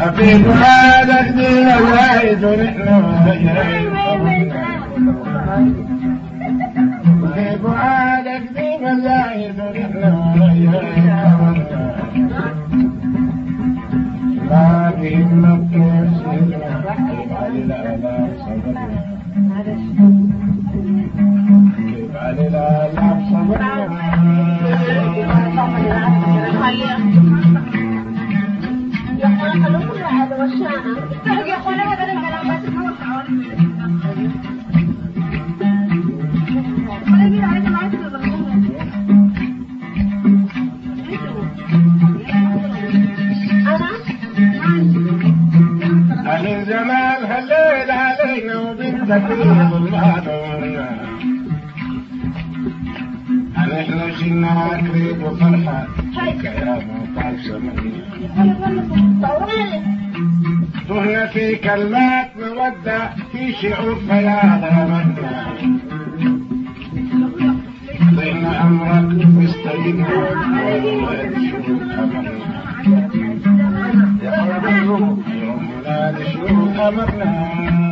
حبيب هذا الدين زايد نحن حبيب هذا الدين زايد نحن هذه المقصود على الآلاف صبرنا كيف على الآلاف صبرنا من زمان علينا وبالتكريم المهدورنا إحنا شلنا كريد وفرحة يا موقع سمني تهنا في كلمات مودة في شعور فيا غامتنا بين أمرك مستيقظ والله شعور أمرنا يوم لا شعور أمرنا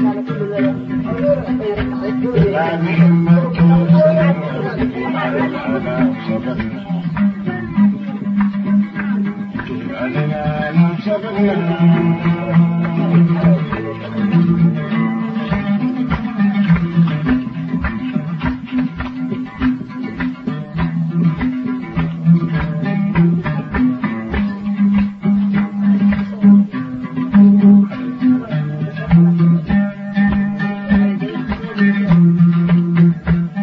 لا بهمك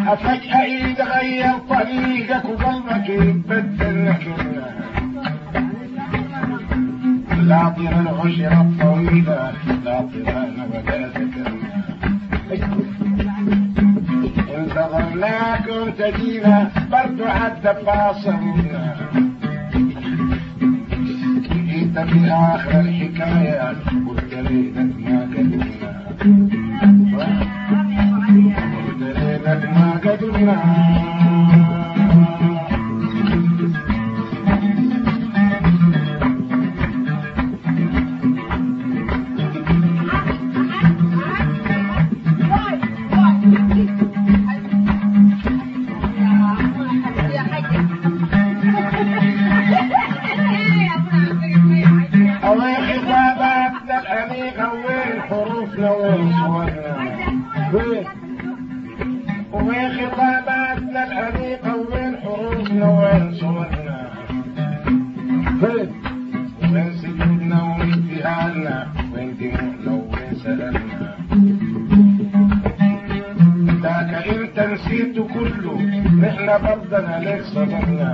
على الآلاف صبرنا على الآلاف صبرنا فجأة يتغير طريقك وقلبك يتبدل لك لا طير العشرة الطويلة لا طير نباتاتك انتظرناك وانت جينا برضو عدى فاصلنا جيت في اخر الحكاية قلت قدرنا حساباتنا الأنيقة وين حروفنا وين سجودنا وين ابتهالنا وين دموعنا وين سلامنا ذاك انت نسيت كله نحن برضنا ليك صبرنا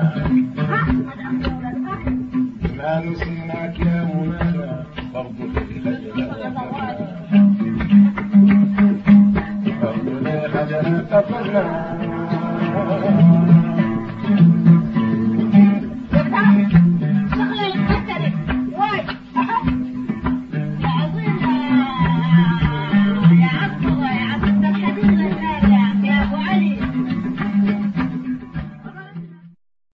ما نسيناك يا مولانا برضو في خجل تفرنا